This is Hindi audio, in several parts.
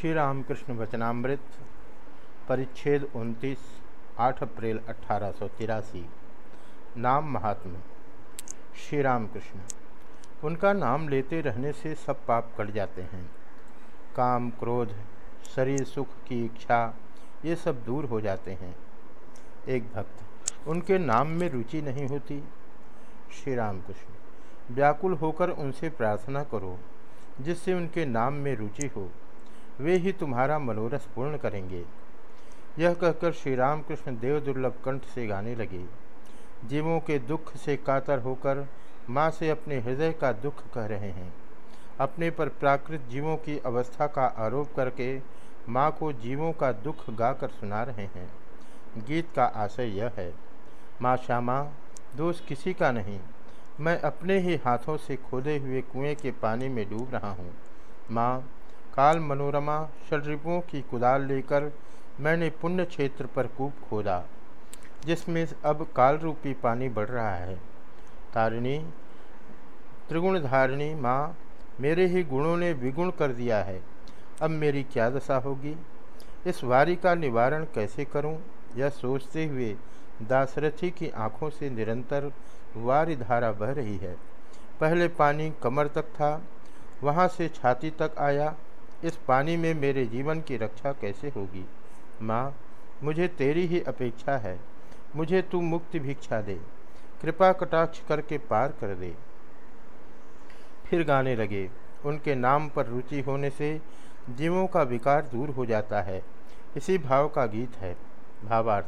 श्री रामकृष्ण वचनामृत, परिच्छेद 29 8 अप्रैल अट्ठारह नाम महात्मा। श्री रामकृष्ण उनका नाम लेते रहने से सब पाप कट जाते हैं। काम, क्रोध, शरीर, सुख की इच्छा, ये सब दूर हो जाते हैं। एक भक्त, उनके नाम में रुचि नहीं होती। श्री रामकृष्ण व्याकुल होकर उनसे प्रार्थना करो, जिससे उनके नाम में रुचि हो। वे ही तुम्हारा मनोरथ पूर्ण करेंगे। यह कहकर श्री रामकृष्ण देव दुर्लभ कंठ से गाने लगे। जीवों के दुख से कातर होकर माँ से अपने हृदय का दुख कह रहे हैं। अपने पर प्राकृत जीवों की अवस्था का आरोप करके माँ को जीवों का दुख गाकर सुना रहे हैं। गीत का आशय यह है, माँ श्यामा, दोष किसी का नहीं। मैं अपने ही हाथों से खोदे हुए कुएँ के पानी में डूब रहा हूँ। माँ काल मनोरमा षडरिपुओं की कुदाल लेकर मैंने पुण्य क्षेत्र पर कूप खोदा, जिसमें अब काल रूपी पानी बढ़ रहा है। तारिणी त्रिगुण धारिणी माँ, मेरे ही गुणों ने विगुण कर दिया है। अब मेरी क्या दशा होगी? इस वारी का निवारण कैसे करूँ? यह सोचते हुए दासरथी की आँखों से निरंतर वारी धारा बह रही है। पहले पानी कमर तक था, वहाँ से छाती तक आया इस पानी में मेरे जीवन की रक्षा कैसे होगी? माँ, मुझे तेरी ही अपेक्षा है। मुझे तू मुक्ति भिक्षा दे। कृपा कटाक्ष करके पार कर दे। फिर गाने लगे। उनके नाम पर रुचि होने से जीवों का विकार दूर हो जाता है। इसी भाव का गीत है। भावार्थ,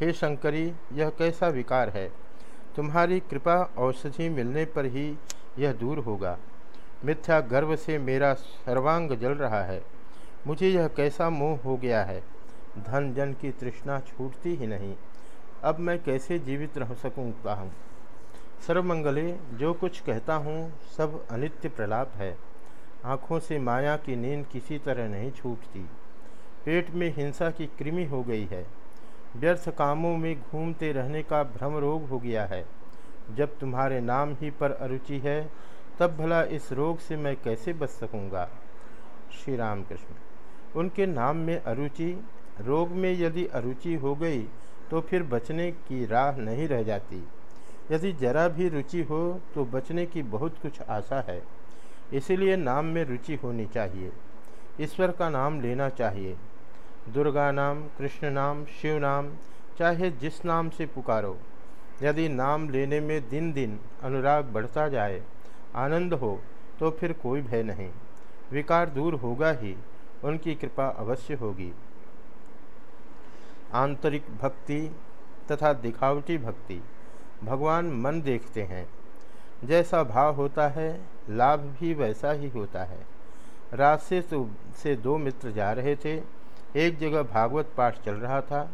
हे शंकरी, यह कैसा विकार है? तुम्हारी कृपा औषधि मिलने पर ही यह दूर होगा। मिथ्या गर्व से मेरा सर्वांग जल रहा है। मुझे यह कैसा मोह हो गया है? धन जन की तृष्णा छूटती ही नहीं। अब मैं कैसे जीवित रह सकूँगा हूँ सर्वमंगले, जो कुछ कहता हूँ, सब अनित्य प्रलाप है। आँखों से माया की नींद किसी तरह नहीं छूटती। पेट में हिंसा की कृमि हो गई है। व्यर्थ कामों में घूमते रहने का भ्रम रोग हो गया है। जब तुम्हारे नाम ही पर अरुचि है तब भला इस रोग से मैं कैसे बच सकूँगा? श्री राम कृष्ण उनके नाम में अरुचि, रोग में यदि अरुचि हो गई तो फिर बचने की राह नहीं रह जाती। यदि जरा भी रुचि हो तो बचने की बहुत कुछ आशा है। इसीलिए नाम में रुचि होनी चाहिए। ईश्वर का नाम लेना चाहिए। दुर्गा नाम, कृष्ण नाम, शिव नाम, चाहे जिस नाम से पुकारो। यदि नाम लेने में दिन दिन अनुराग बढ़ता जाए आनंद हो तो फिर कोई भय नहीं। विकार दूर होगा ही, उनकी कृपा अवश्य होगी। आंतरिक भक्ति तथा दिखावटी भक्ति, भगवान मन देखते हैं। जैसा भाव होता है, लाभ भी वैसा ही होता है। रास्ते से दो मित्र जा रहे थे। एक जगह भागवत पाठ चल रहा था।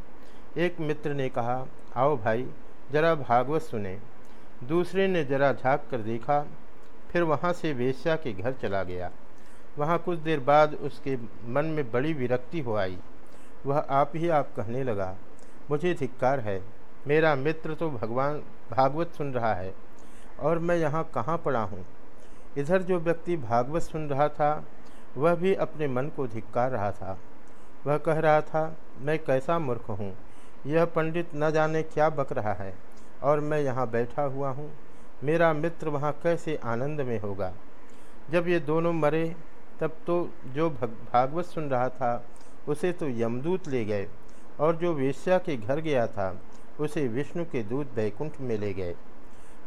एक मित्र ने कहा, आओ भाई, जरा भागवत सुने। दूसरे ने जरा झाँक कर देखा फिर वहाँ से वेश्या के घर चला गया। वहाँ कुछ देर बाद उसके मन में बड़ी विरक्ति हो आई। वह आप ही आप कहने लगा, मुझे धिक्कार है। मेरा मित्र तो भगवान, भागवत सुन रहा है और मैं यहाँ कहाँ पड़ा हूँ? इधर जो व्यक्ति भागवत सुन रहा था, वह भी अपने मन को धिक्कार रहा था। वह कह रहा था, मैं कैसा मूर्ख हूँ? यह पंडित न जाने क्या बक रहा है और मैं यहाँ बैठा हुआ हूँ। मेरा मित्र वहाँ कैसे आनंद में होगा? जब ये दोनों मरे, तब तो जो भागवत सुन रहा था, उसे तो यमदूत ले गए और जो वेश्या के घर गया था, उसे विष्णु के दूत बैकुंठ में ले गए।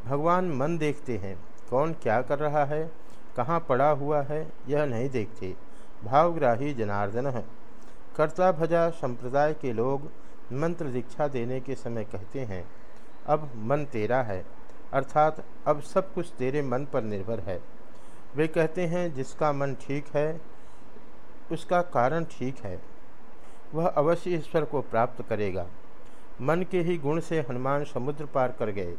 भगवान मन देखते हैं, कौन क्या कर रहा है, कहाँ पड़ा हुआ है, यह नहीं देखते। भावग्राही जनार्दन है। कर्ता भजा संप्रदाय के लोग मंत्र दीक्षा देने के समय कहते हैं, अब मन तेरा है। अर्थात अब सब कुछ तेरे मन पर निर्भर है। वे कहते हैं, जिसका मन ठीक है, उसका कारण ठीक है। वह अवश्य ईश्वर को प्राप्त करेगा। मन के ही गुण से हनुमान समुद्र पार कर गए।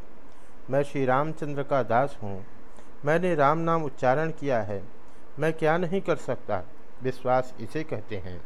मैं श्री रामचंद्र का दास हूँ। मैंने राम नाम उच्चारण किया है। मैं क्या नहीं कर सकता? विश्वास इसे कहते हैं।